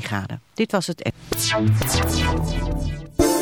graden. Dit was het.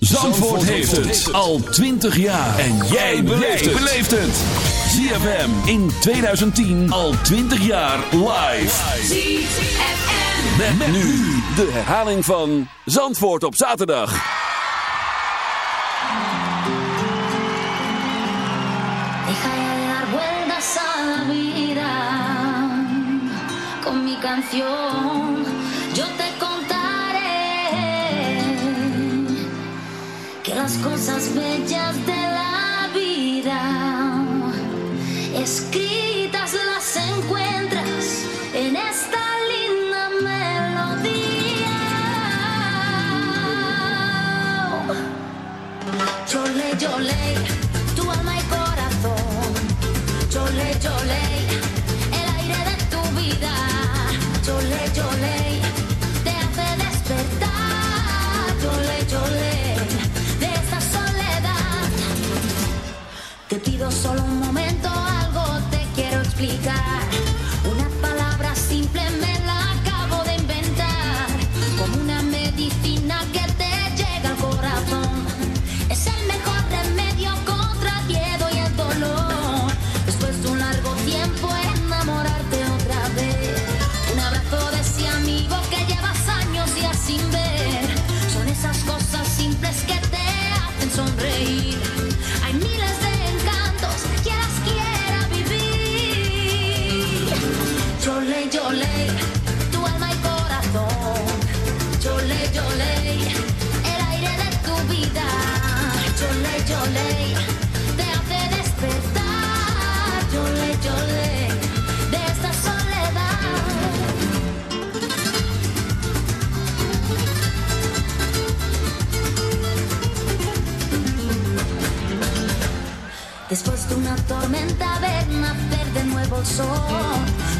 Zandvoort heeft het al 20 jaar. En jij beleeft het. ZFM in 2010 al 20 jaar live. ZFM. Met, met nu de herhaling van Zandvoort op zaterdag. Deja de dar vueltas a la vida con mi canción. Yo te las cosas bellas de la vida escritas las encuentras en esta linda melodía. Chole, chole, tu alma y corazón. Chole, chole,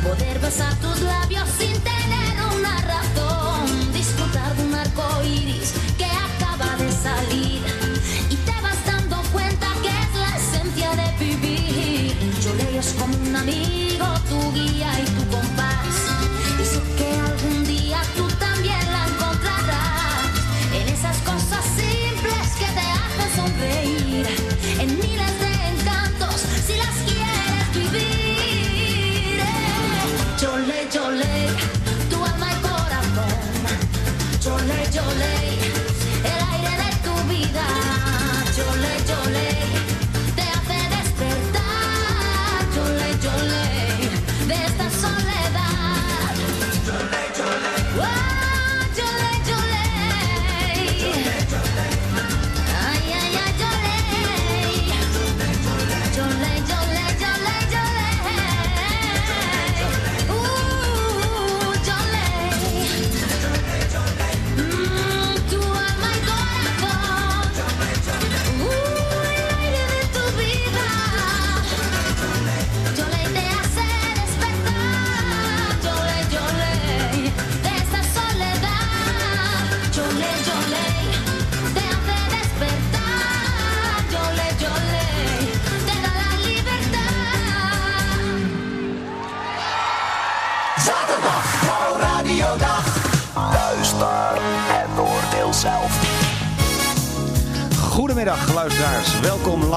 poder besar tus labios.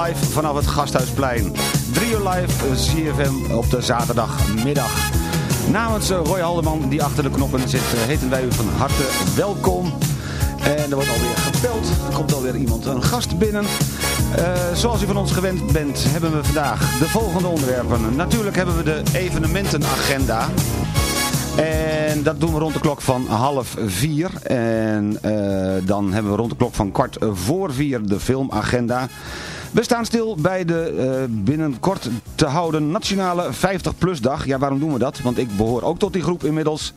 Live vanaf het Gasthuisplein. 3 uur live eh, CFM op de zaterdagmiddag. Namens eh, Roy Haldeman die achter de knoppen zit, eh, heten wij u van harte welkom. En er wordt alweer gebeld, er komt alweer iemand, een gast binnen. Zoals u van ons gewend bent, hebben we vandaag de volgende onderwerpen. Natuurlijk hebben we de evenementenagenda. En dat doen we rond de klok van half vier. En dan hebben we rond de klok van kwart voor vier de filmagenda. We staan stil bij de eh, binnenkort te houden Nationale 50PLUS dag. Ja, waarom doen we dat? Want ik behoor ook tot die groep inmiddels.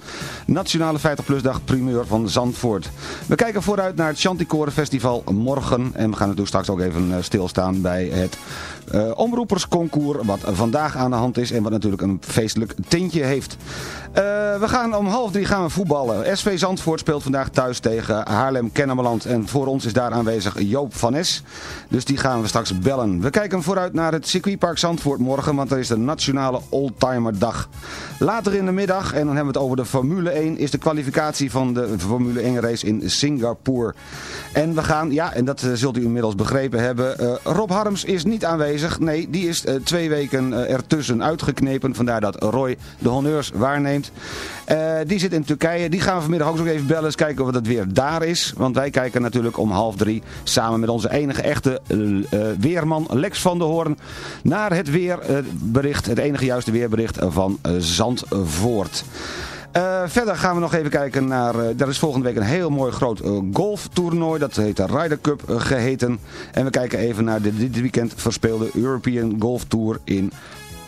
Nationale 50PLUS dag primeur van Zandvoort. We kijken vooruit naar het Chanticore Festival morgen. En we gaan natuurlijk straks ook even eh, stilstaan bij het eh, omroepersconcours. Wat vandaag aan de hand is en wat natuurlijk een feestelijk tintje heeft. Eh, we gaan om half drie gaan we voetballen. SV Zandvoort speelt vandaag thuis tegen Haarlem Kennemerland. En voor ons is daar aanwezig Joop van Es. Dus die gaan we straks bellen. We kijken vooruit naar het circuitpark Zandvoort morgen. Want er is de Nationale Oldtimer Dag. Later in de middag, en dan hebben we het over de Formule 1... is de kwalificatie van de Formule 1 race in Singapore. En we gaan, ja, en dat eh, zult u inmiddels begrepen hebben... Rob Harms is niet aanwezig. Nee, die is eh, twee weken eh, ertussen uitgeknepen. Vandaar dat Roy de honneurs waarneemt. Eh, die zit in Turkije. Die gaan we vanmiddag ook nog even bellen. Eens kijken of het weer daar is. Want wij kijken natuurlijk om half drie... samen met onze enige echte weerman Lex van der Hoorn... naar het weerbericht, het enige juiste weerbericht van Zandvoort. Eh, verder gaan we nog even kijken naar... eh er is volgende week een heel mooi groot eh, golftoernooi. Dat heet de Ryder Cup eh, geheten. En we kijken even naar de dit weekend verspeelde European Golf Tour in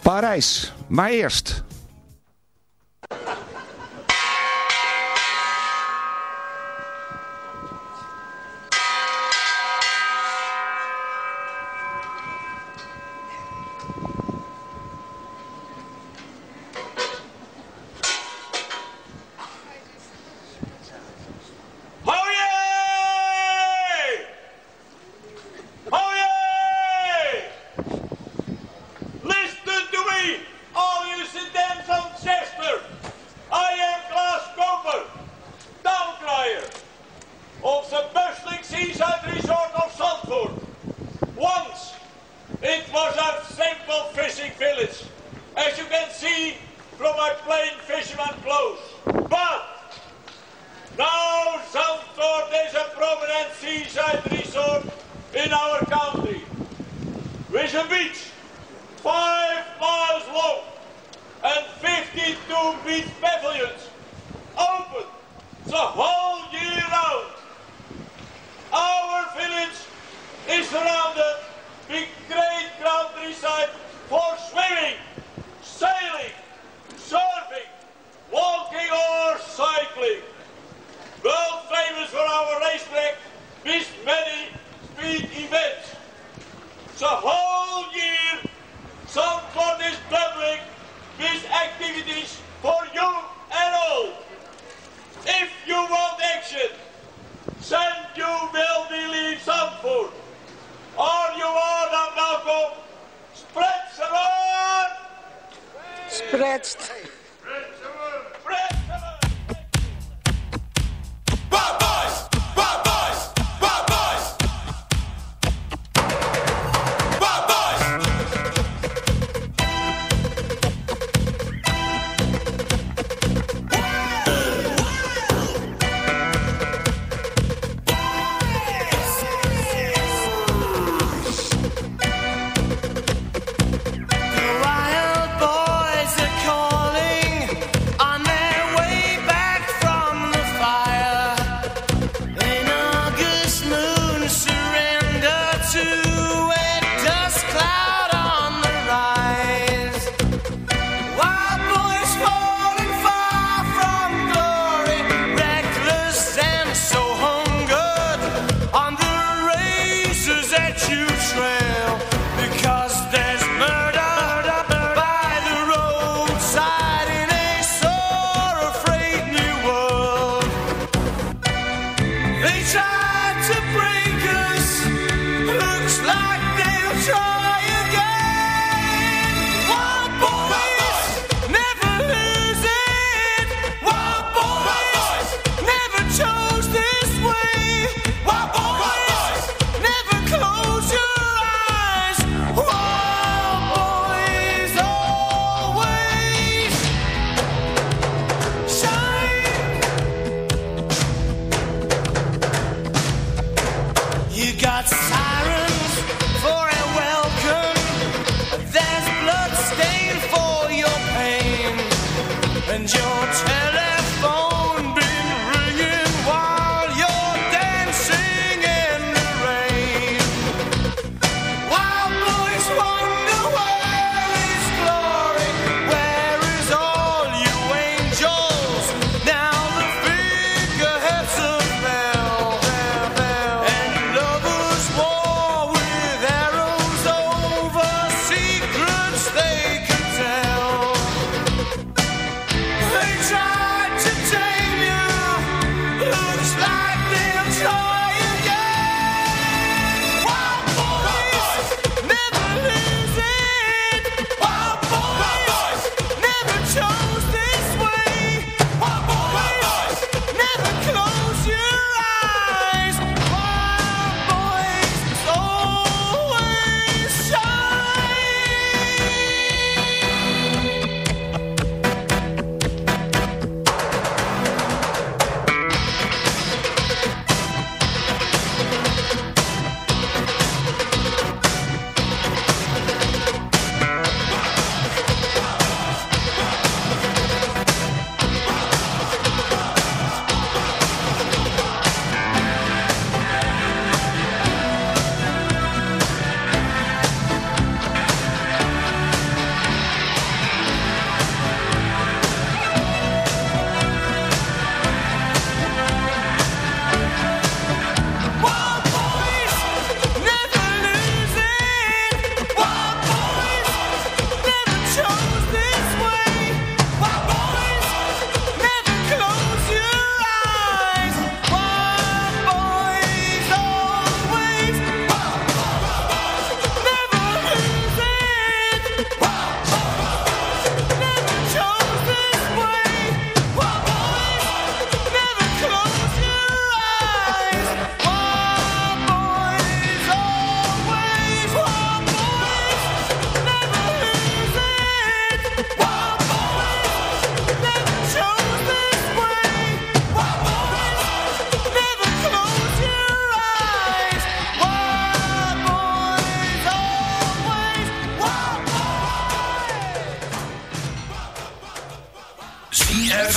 Parijs. Maar eerst...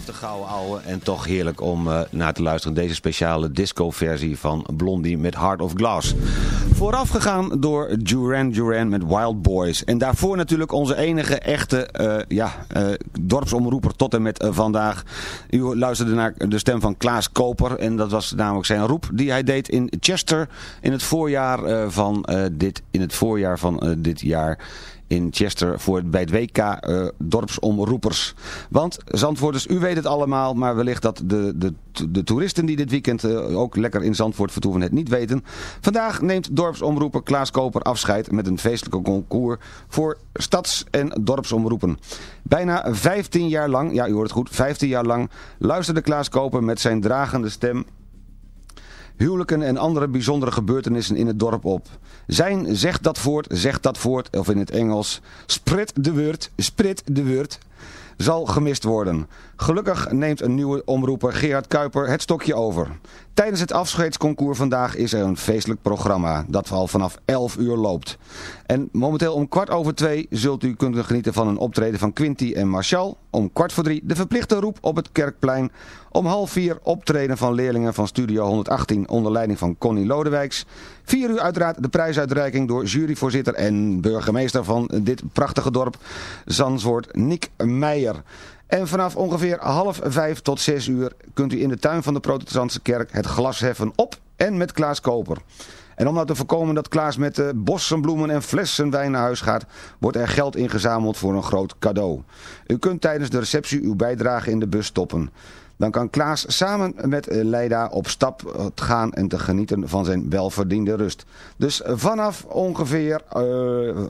50 gouden ouwe en toch heerlijk om uh, naar te luisteren. Deze speciale disco-versie van Blondie met Heart of Glass. voorafgegaan door Duran Duran met Wild Boys. En daarvoor natuurlijk onze enige echte eh, ja, eh, dorpsomroeper tot en met vandaag. U luisterde naar de stem van Klaas Koper. En dat was namelijk zijn roep die hij deed in Chester in het voorjaar, van, dit, in het voorjaar van dit jaar in Chester voor, bij het WK uh, dorpsomroepers. Want Zandvoorters, u weet het allemaal, maar wellicht dat de, de, de toeristen die dit weekend uh, ook lekker in Zandvoort vertoeven het niet weten. Vandaag neemt dorpsomroeper Klaas Koper afscheid met een feestelijke concours voor stads- en dorpsomroepen. Bijna 15 jaar lang, ja u hoort het goed, 15 jaar lang luisterde Klaas Koper met zijn dragende stem huwelijken en andere bijzondere gebeurtenissen in het dorp op. Zijn zegt dat voort, zegt dat voort, of in het Engels, sprit de woord, sprit de woord, zal gemist worden. Gelukkig neemt een nieuwe omroeper Gerard Kuiper het stokje over. Tijdens het afscheidsconcours vandaag is er een feestelijk programma dat al vanaf 11 uur loopt. En momenteel om kwart over twee zult u kunnen genieten van een optreden van Quinty en Marshall. Om kwart voor drie de verplichte roep op het Kerkplein. Om half vier optreden van leerlingen van Studio 118 onder leiding van Connie Lodewijks. Vier uur uiteraard de prijsuitreiking door juryvoorzitter en burgemeester van dit prachtige dorp Zandvoort, Nick Meijer. En vanaf ongeveer half vijf tot zes uur kunt u in de tuin van de protestantse kerk het glas heffen op en met Klaas Koper. En om nou te voorkomen dat Klaas met de bossen bloemen en flessen wijn naar huis gaat, wordt er geld ingezameld voor een groot cadeau. U kunt tijdens de receptie uw bijdrage in de bus stoppen. Dan kan Klaas samen met Leida op stap gaan en te genieten van zijn welverdiende rust. Dus vanaf ongeveer, uh,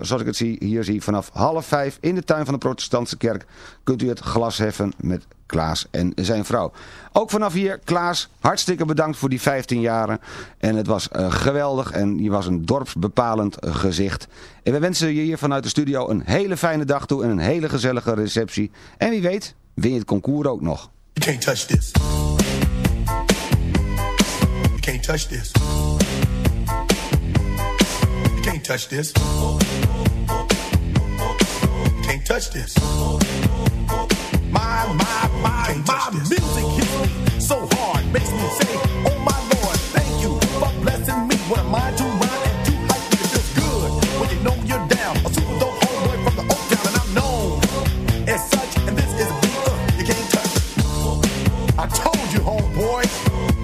zoals ik het zie, hier zie, vanaf half vijf in de tuin van de protestantse kerk kunt u het glas heffen met Klaas en zijn vrouw. Ook vanaf hier, Klaas, hartstikke bedankt voor die 15 jaren. En het was geweldig en je was een dorpsbepalend gezicht. En we wensen je hier vanuit de studio een hele fijne dag toe en een hele gezellige receptie. En wie weet, win je het concours ook nog. You can't touch this. You can't touch this. You can't touch this. You can't touch this. My, my, my, my music hits me so hard.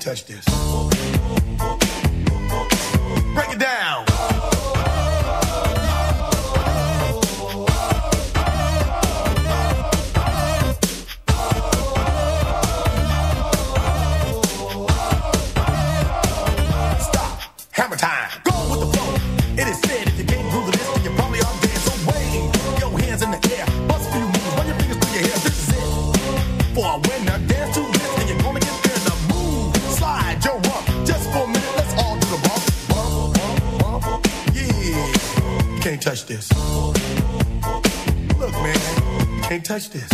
Touch this. Break it down. Touch this.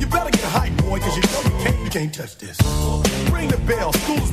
You better get hype, boy, cause you know you can't, you can't touch this. Ring the bell, school's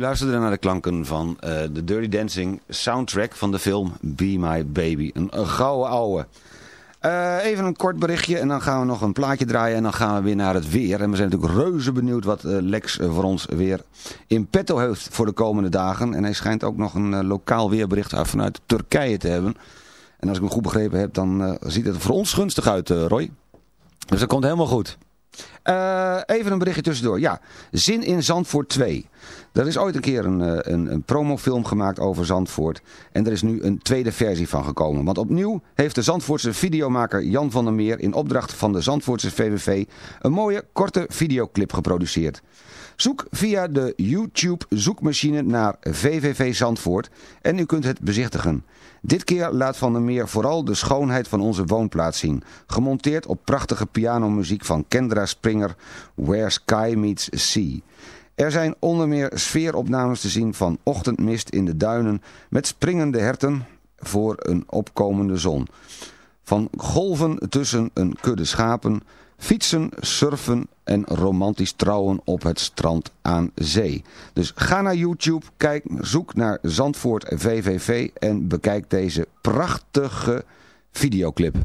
U luisterde naar de klanken van eh, de Dirty Dancing soundtrack van de film Be My Baby. Een, een gouden ouwe. Eh, even een kort berichtje en dan gaan we nog een plaatje draaien en dan gaan we weer naar het weer. En we zijn natuurlijk reuze benieuwd wat eh, Lex voor ons weer in petto heeft voor de komende dagen. En hij schijnt ook nog een lokaal weerbericht uit- vanuit Turkije te hebben. En als ik hem goed begrepen heb, dan ziet het voor ons gunstig uit, Roy. Dus dat komt helemaal goed. Eh, even een berichtje tussendoor. Ja, Zin in Zandvoort 2. Er is ooit een keer een, eh, een, een promofilm gemaakt over Zandvoort. En er is nu een tweede versie van gekomen. Want opnieuw heeft de Zandvoortse videomaker Jan van der Meer... in opdracht van de Zandvoortse VVV... een mooie, korte videoclip geproduceerd. Zoek via de YouTube zoekmachine naar VVV Zandvoort en u kunt het bezichtigen. Dit keer laat Van der Meer vooral de schoonheid van onze woonplaats zien. Gemonteerd op prachtige pianomuziek van Kendra Springer, Where Sky Meets Sea. Er zijn onder meer sfeeropnames te zien van ochtendmist in de duinen met springende herten voor een opkomende zon. Van golven tussen een kudde schapen, fietsen, surfen en romantisch trouwen op het strand aan zee. Dus ga naar YouTube, kijk, zoek naar Zandvoort VVV en bekijk deze prachtige videoclip.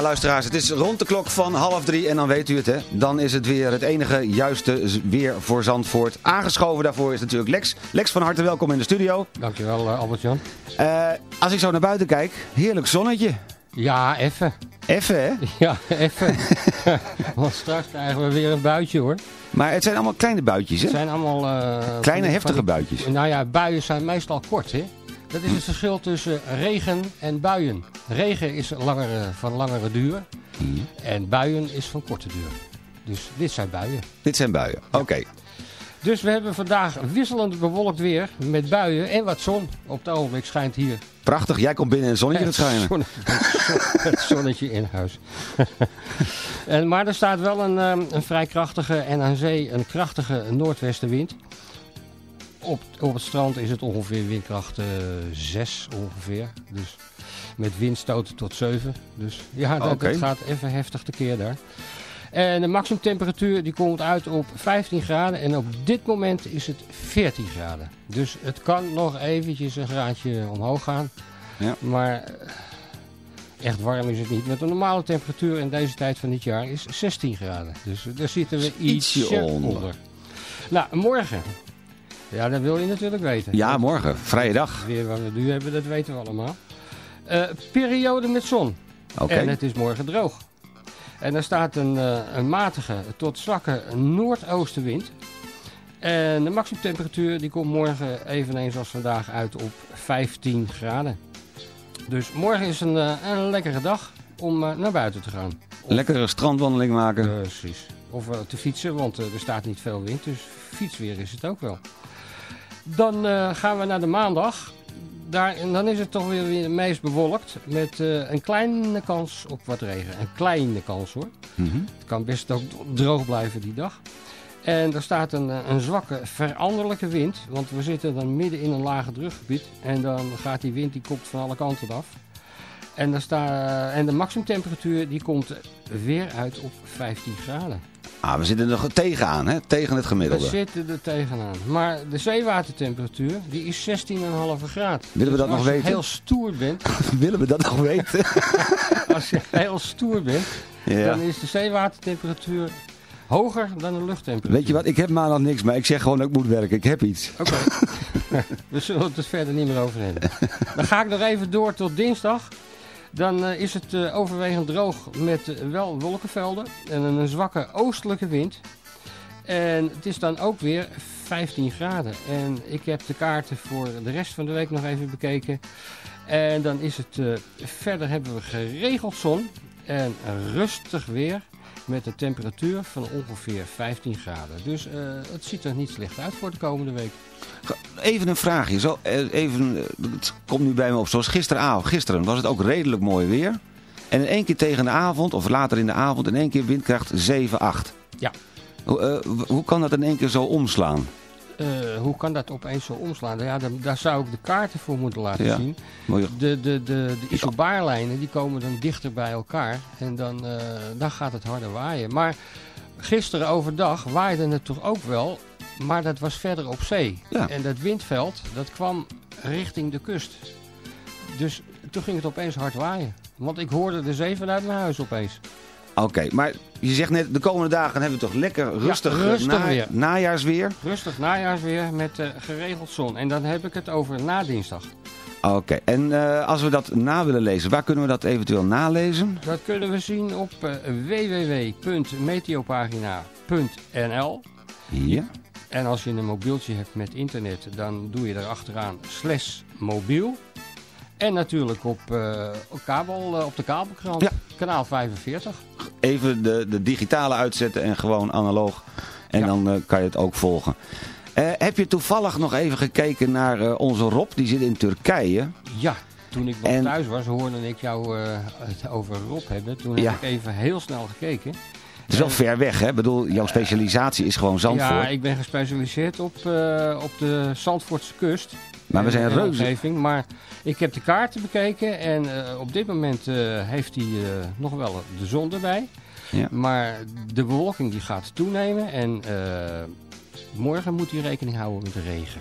Ja, luisteraars, het is rond de klok van half drie en dan weet u het, hè. Dan is het weer het enige juiste weer voor Zandvoort. Aangeschoven daarvoor is natuurlijk Lex. Lex, van harte welkom in de studio. Dankjewel uh, Albert-Jan. Uh, als ik zo naar buiten kijk, heerlijk zonnetje. Ja, even. Even, hè? Ja, even. Want straks krijgen we weer een buitje, hoor. Maar het zijn allemaal kleine buitjes, hè? Het zijn allemaal... Uh, kleine, heftige buitjes. Nou ja, buien zijn meestal kort, hè? Dat is het verschil tussen regen en buien. Regen is langere, van langere duur Hmm. en buien is van korte duur. Dus dit zijn buien. Dit zijn buien, oké. Okay. Dus we hebben vandaag wisselend bewolkt weer met buien en wat zon. Op het ogenblik schijnt hier. Prachtig, jij komt binnen en het zonnetje gaat schijnen. Het zonnetje in huis. en, maar er staat wel een, um, een vrij krachtige en aan zee een krachtige noordwestenwind. Op, op het strand is het ongeveer windkracht uh, 6 ongeveer. Dus met windstoten tot 7. Dus ja, dat, okay. dat gaat even heftig tekeer daar. En de maximumtemperatuur die komt uit op 15 graden. En op dit moment is het 14 graden. Dus het kan nog eventjes een graadje omhoog gaan. Ja. Maar echt warm is het niet. Met een normale temperatuur in deze tijd van dit jaar is 16 graden. Dus daar zitten we ietsje, ietsje onder. onder. Nou, morgen. Ja, dat wil je natuurlijk weten. Ja, morgen. Vrije dag. Weer wat we nu hebben, dat weten we allemaal. Uh, periode met zon. Okay. En het is morgen droog. En er staat een, uh, een matige tot zwakke noordoostenwind. En de maximumtemperatuur die komt morgen eveneens als vandaag uit op 15 graden. Dus morgen is een, uh, een lekkere dag om naar buiten te gaan. Of, lekkere strandwandeling maken. Precies. Of te fietsen, want er staat niet veel wind. Dus fietsweer is het ook wel. Dan gaan we naar de maandag daar, en dan is het toch weer, weer het meest bewolkt. Met uh, een kleine kans op wat regen. Een kleine kans hoor. Mhm. Mm -hmm. Het kan best ook droog blijven die dag. En er staat een, een zwakke veranderlijke wind. Want we zitten dan midden in een lage drukgebied. En dan gaat die wind die komt van alle kanten af. En, er sta, en de maximumtemperatuur die komt weer uit op 15 graden. Ah, we zitten er nog tegenaan, hè? Tegen het gemiddelde. We zitten er tegenaan. Maar de zeewatertemperatuur, die is 16,5 graden. Willen we dat dus nog weten? Als je heel stoer bent... Willen we dat nog weten? als je heel stoer bent, ja. dan is de zeewatertemperatuur hoger dan de luchttemperatuur. Weet je wat, ik heb maandag niks, maar ik zeg gewoon dat ik moet werken. Ik heb iets. Oké. Okay. we zullen het er verder niet meer over hebben. Dan ga ik nog even door tot dinsdag. Dan uh, is het uh, overwegend droog met uh, wel wolkenvelden en een zwakke oostelijke wind. En het is dan ook weer 15 graden. En ik heb de kaarten voor de rest van de week nog even bekeken. En dan is het verder hebben we geregeld zon en rustig weer met een temperatuur van ongeveer 15 graden. Dus het ziet er niet slecht uit voor de komende week. Even een vraagje. Zo, even, het komt nu bij me op. Zoals gisteravond. Gisteren was het ook redelijk mooi weer. En in één keer tegen de avond, of later in de avond, in één keer windkracht 7, 8. Ja. Hoe, uh, hoe kan dat in één keer zo omslaan? Uh, hoe kan dat opeens zo omslaan? Ja, daar, daar zou ik de kaarten voor moeten laten ja. zien. De, de, de, de isobaarlijnen die komen dan dichter bij elkaar. En dan, uh, dan gaat het harder waaien. Maar gisteren overdag waaide het toch ook wel maar dat was verder op zee. Ja. En dat windveld, dat kwam richting de kust. Dus toen ging het opeens hard waaien. Want ik hoorde de zee vanuit mijn huis opeens. Oké, okay, maar je zegt net, de komende dagen hebben we toch lekker rustig, ja, rustig na weer. najaarsweer? Rustig najaarsweer met uh, geregeld zon. En dan heb ik het over na dinsdag. Oké, okay. en uh, als we dat na willen lezen, waar kunnen we dat eventueel nalezen? Dat kunnen we zien op uh, www.meteopagina.nl Ja. En als je een mobieltje hebt met internet, dan doe je er achteraan slash mobiel. En natuurlijk op, op, kabel, uh, op de kabelkrant, ja. kanaal 45. Even de, de digitale uitzetten en gewoon analoog. En ja. dan uh, kan je het ook volgen. heb je toevallig nog even gekeken naar onze Rob, die zit in Turkije. Ja, toen ik nog en... thuis was hoorde ik jou het over Rob hebben. Toen ja. heb ik even heel snel gekeken. Het is wel ver weg, hè? Ik bedoel, jouw specialisatie is gewoon Zandvoort. Ja, ik ben gespecialiseerd op, uh, op de Zandvoortse kust. Maar we zijn reuze. Maar ik heb de kaarten bekeken en uh, op dit moment uh, heeft hij nog wel de zon erbij. Ja. Maar de bewolking die gaat toenemen en morgen moet hij rekening houden met de regen.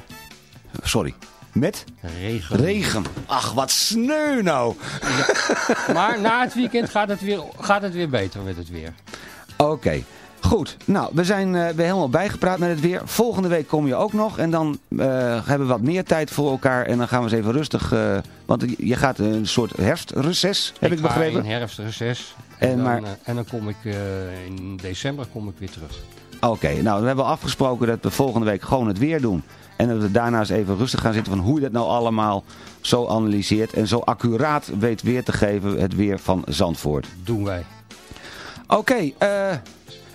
Sorry. Met? Regen. Regen. Ach, wat sneu nou. Maar na het weekend gaat het, weer, gaat het weer beter met het weer. Oké. Goed, nou, we zijn eh, weer helemaal bijgepraat met het weer. Volgende week kom je ook nog en dan eh, hebben we wat meer tijd voor elkaar. En dan gaan we eens even rustig, eh, want je gaat een soort herfstreces, heb ik, ga begrepen. in herfstreces. En, En dan, maar- en dan kom ik in december kom ik weer terug. Oké, nou, we hebben afgesproken dat we volgende week gewoon het weer doen. En dat we daarna eens even rustig gaan zitten van hoe je dat nou allemaal zo analyseert. En zo accuraat weet weer te geven, het weer van Zandvoort. Doen wij. Oké, eh,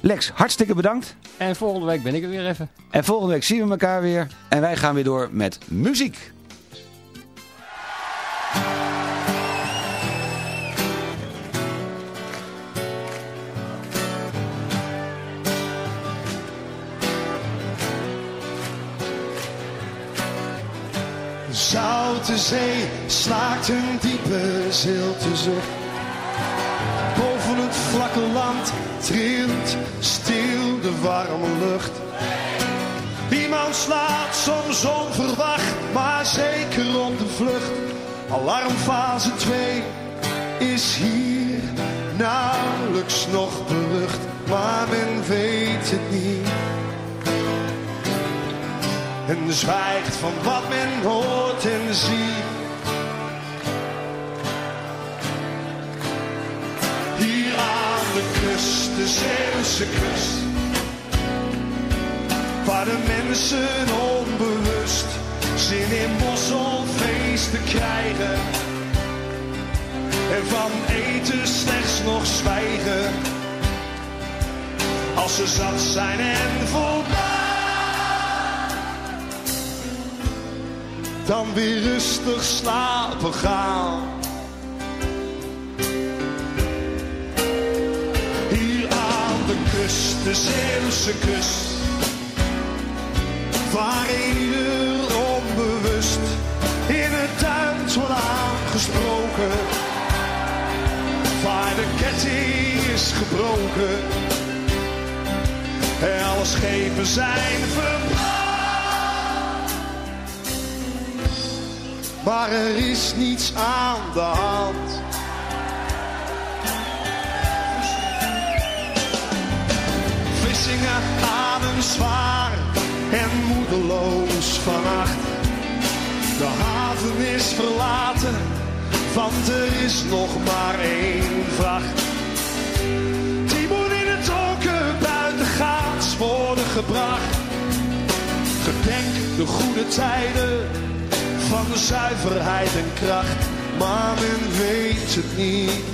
Lex, hartstikke bedankt. En volgende week ben ik er weer even. En volgende week zien we elkaar weer. En wij gaan weer door met muziek. Zoute zee slaakt een diepe zilte zucht. Vlakke land trilt stil de warme lucht. Iemand slaat soms onverwacht, maar zeker op de vlucht. Alarmfase 2 is hier nauwelijks nog berucht, maar men weet het niet. En zwijgt van wat men hoort en ziet. Aan de kust, de Zeeuwse kust. Waar de mensen onbewust zin in mosselfeesten krijgen. En van eten slechts nog zwijgen. Als ze zat zijn en voldaan. dan weer rustig slapen gaan. De Zeeuwse kust, waar ieder onbewust in het duint wordt aangesproken. Waar de ketting is gebroken en alle schepen zijn verbrand. maar er is niets aan de hand. Vlissingen adem zwaar en moedeloos vannacht. De haven is verlaten, want er is nog maar één vracht. Die moet in het donker buitengaats worden gebracht. Gedenk de goede tijden van zuiverheid en kracht, maar men weet het niet.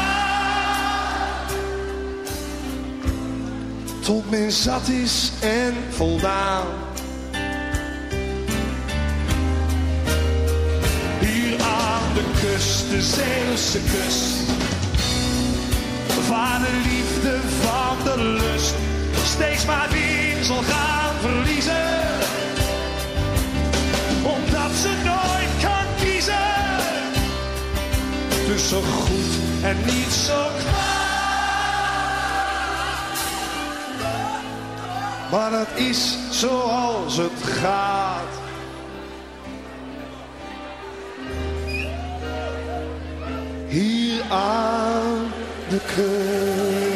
Tot men zat is en voldaan. Hier aan de kust, de Zeeuwse kust. Waar de liefde van de lust steeds maar weer zal gaan verliezen omdat ze nooit kan kiezen tussen goed en niet zo kwaad. Maar dat is zoals het gaat. Hier aan de kust.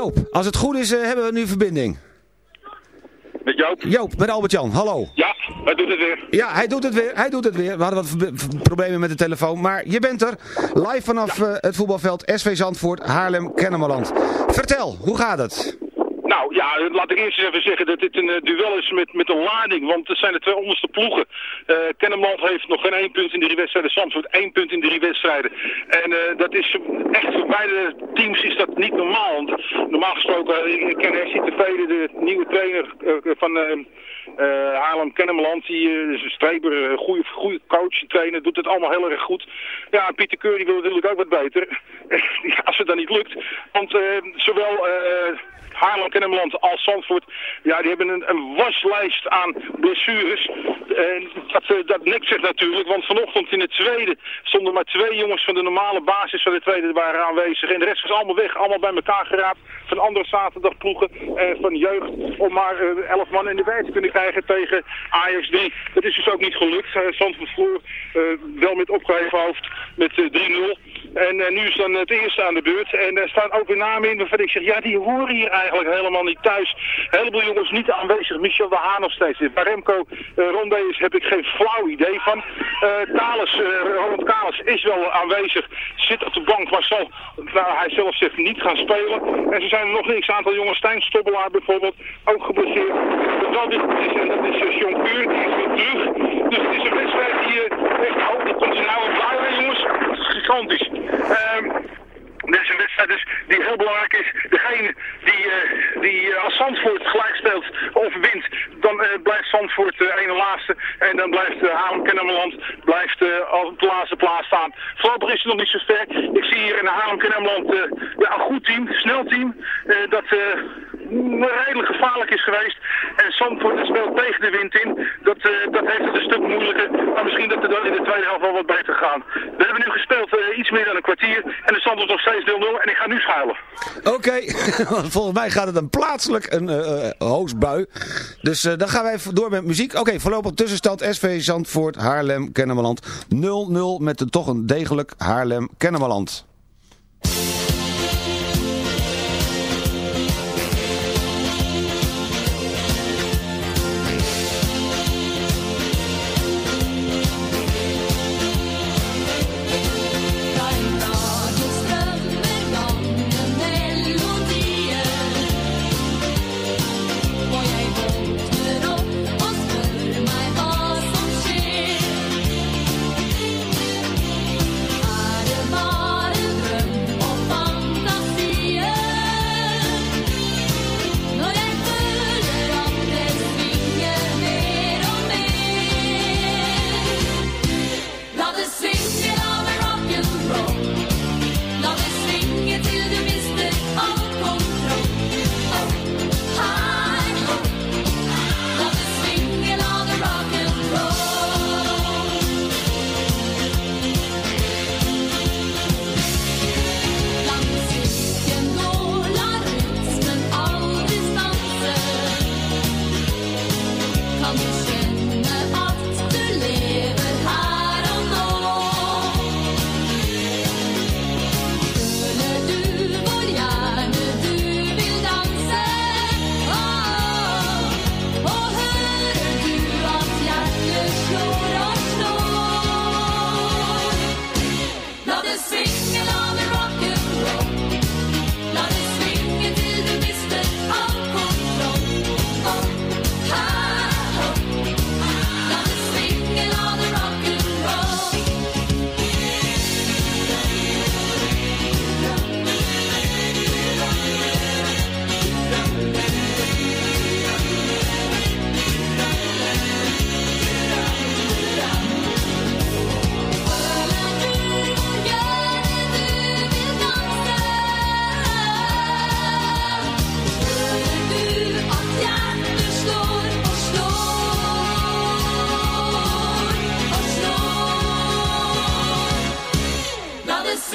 Joop, als het goed is, eh, hebben we nu verbinding. Met Joop? Joop, met Albert-Jan, hallo. Ja, hij doet het weer. Ja, hij doet het weer, hij doet het weer. We hadden wat problemen met de telefoon, maar je bent er. Live vanaf eh, het voetbalveld SV Zandvoort, Haarlem-Kennemerland. Vertel, hoe gaat het? Nou ja, laat ik eerst eens even zeggen dat dit een eh, duel is met, met een lading. Want het zijn de twee onderste ploegen. Kennemerland heeft nog geen één punt in drie wedstrijden. Zandvoort één punt in drie wedstrijden. En eh, dat is echt voor beide teams is dat niet normaal. Want normaal gesproken, ik ken Hersie Tevreden, de nieuwe trainer van... eh Haarlem Kennemerland, die is een streber, goede, goede coach, trainer, doet het allemaal heel erg goed. Ja, Pieter Keur die wil natuurlijk ook wat beter. als het dan niet lukt. Want zowel Haarlem Kennemerland als Zandvoort, ja, die hebben een, een waslijst aan blessures. En dat, eh, dat nikt zich natuurlijk, want vanochtend in het tweede stonden maar twee jongens van de normale basis van de tweede waren aanwezig. En de rest was allemaal weg, allemaal bij elkaar geraapt van andere zaterdagploegen, eh, van jeugd, om maar eh, elf man in de wei te kunnen krijgen tegen Ajax 3. Dat is dus ook niet gelukt. Eh, Zandvoort vloer eh, wel met opgeheven hoofd met eh, 3-0. En nu is dan het eerste aan de beurt. En er staan ook weer namen in waarvan ik zeg, ja die horen hier eigenlijk helemaal niet thuis. Een heleboel jongens niet aanwezig. Michel de Haan nog steeds. Waar Remco uh, Ronde is, heb ik geen flauw idee van. Kalis, uh, Ronald Kalis is wel aanwezig. Zit op de bank, maar zal nou, hij zelf zegt niet gaan spelen. En ze zijn nog niks. Aantal jongens, Stijn Stobbelaar bijvoorbeeld, ook geblesseerd. Dat is, en dat is uh, Keur, die is weer terug. Dus het is een wedstrijd die echt, oh, dat komt er nou jongens. Dat is gigantisch. Um, dit is een wedstrijd dus die heel belangrijk is. Degene die, uh, die uh, als Zandvoort gelijk speelt of wint, dan uh, blijft Zandvoort de ene laatste. En dan blijft uh, Haarlem-Kennemerland blijft, op de laatste plaats staan. Voorlopig is het nog niet zo ver. Ik zie hier in Haarlem-Kennemerland ja, een goed team, snel team. dat redelijk gevaarlijk is geweest. En Zandvoort speelt tegen de wind in. Dat, dat heeft het een stuk moeilijker. Maar misschien dat het dan in de tweede helft wel wat beter gaan. We hebben nu gespeeld iets meer dan een kwartier. En de is nog steeds 0-0 en ik ga nu schuilen. Oké, volgens mij gaat het een plaatselijk een uh, hoogstbui. Dus dan gaan wij door met muziek. Oké, voorlopig tussenstand SV Zandvoort, Haarlem, Kennemerland. 0-0 met een, toch een degelijk Haarlem, Kennemerland.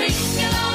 sing along.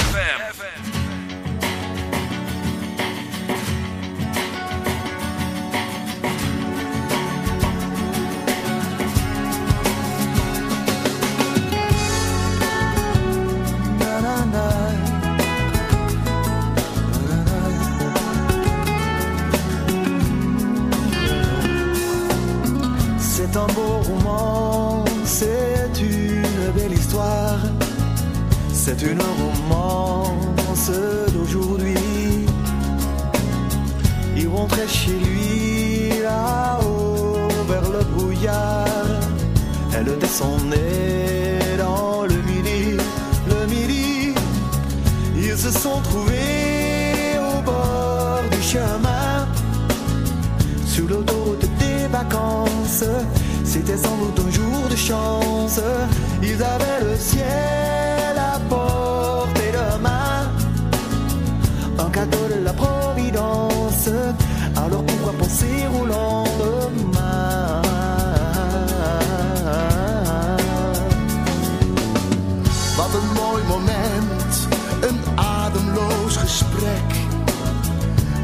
Une romance d'aujourd'hui. Il rentrait chez lui là-haut vers le brouillard, elle descendait dans le midi, le midi. Ils se sont trouvés au bord du chemin sur l'autoroute des vacances. C'était sans doute un jour de chance. Ils avaient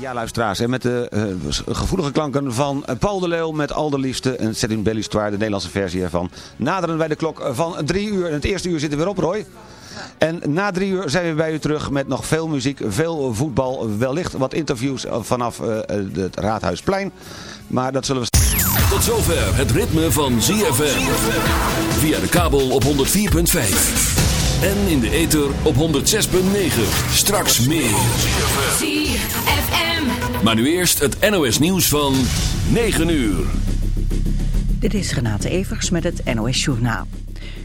Ja, luisteraars. En met de eh, gevoelige klanken van Paul de Leeuw met Al de Liefste. En Zet in Bellistoire, de Nederlandse versie ervan. Naderen wij de klok van drie uur. En het eerste uur zitten we weer op, Roy. En na drie uur zijn we bij u terug met nog veel muziek, veel voetbal. Wellicht wat interviews vanaf eh, het Raadhuisplein. Maar dat zullen we... Tot zover het ritme van ZFM. Via de kabel op 104.5. En in de ether op 106.9. Straks meer. ZFM. Maar nu eerst het NOS nieuws van 9 uur. Dit is Renate Evers met het NOS Journaal.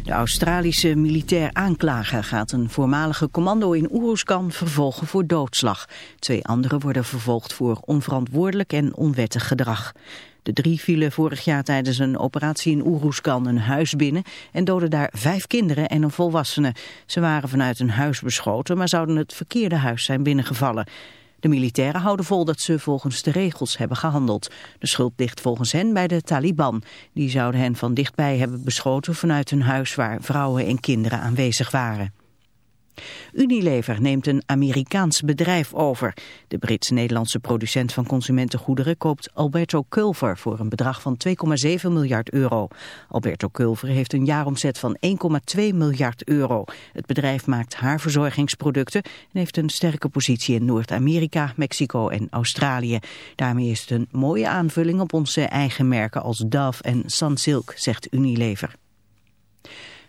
De Australische militair aanklager gaat een voormalige commando in Oeroeskan vervolgen voor doodslag. Twee anderen worden vervolgd voor onverantwoordelijk en onwettig gedrag. De drie vielen vorig jaar tijdens een operatie in Oeroeskan een huis binnen en doden daar vijf kinderen en een volwassene. Ze waren vanuit een huis beschoten, maar zouden het verkeerde huis zijn binnengevallen. De militairen houden vol dat ze volgens de regels hebben gehandeld. De schuld ligt volgens hen bij de Taliban. Die zouden hen van dichtbij hebben beschoten vanuit een huis waar vrouwen en kinderen aanwezig waren. Unilever neemt een Amerikaans bedrijf over. De Brits-Nederlandse producent van consumentengoederen koopt Alberto Culver voor een bedrag van 2,7 miljard euro. Alberto Culver heeft een jaaromzet van 1,2 miljard euro. Het bedrijf maakt haarverzorgingsproducten en heeft een sterke positie in Noord-Amerika, Mexico en Australië. Daarmee is het een mooie aanvulling op onze eigen merken als Dove en Sunsilk, zegt Unilever.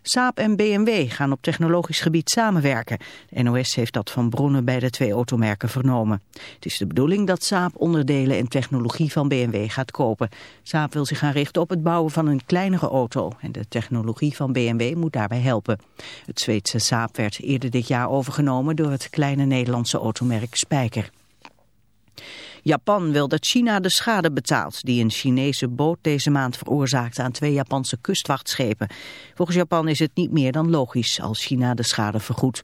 Saab en BMW gaan op technologisch gebied samenwerken. NOS heeft dat van bronnen bij de twee automerken vernomen. Het is de bedoeling dat Saab onderdelen en technologie van BMW gaat kopen. Saab wil zich gaan richten op het bouwen van een kleinere auto. En de technologie van BMW moet daarbij helpen. Het Zweedse Saab werd eerder dit jaar overgenomen door het kleine Nederlandse automerk Spijker. Japan wil dat China de schade betaalt die een Chinese boot deze maand veroorzaakte aan twee Japanse kustwachtschepen. Volgens Japan is het niet meer dan logisch als China de schade vergoedt.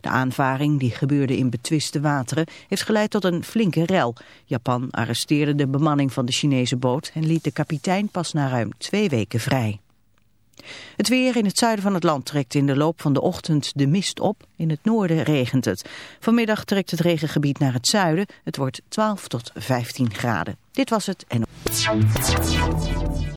De aanvaring, die gebeurde in betwiste wateren, heeft geleid tot een flinke rel. Japan arresteerde de bemanning van de Chinese boot en liet de kapitein pas na ruim twee weken vrij. Het weer in het zuiden van het land trekt in de loop van de ochtend de mist op. In het noorden regent het. Vanmiddag trekt het regengebied naar het zuiden. Het wordt 12 tot 15 graden. Dit was het en...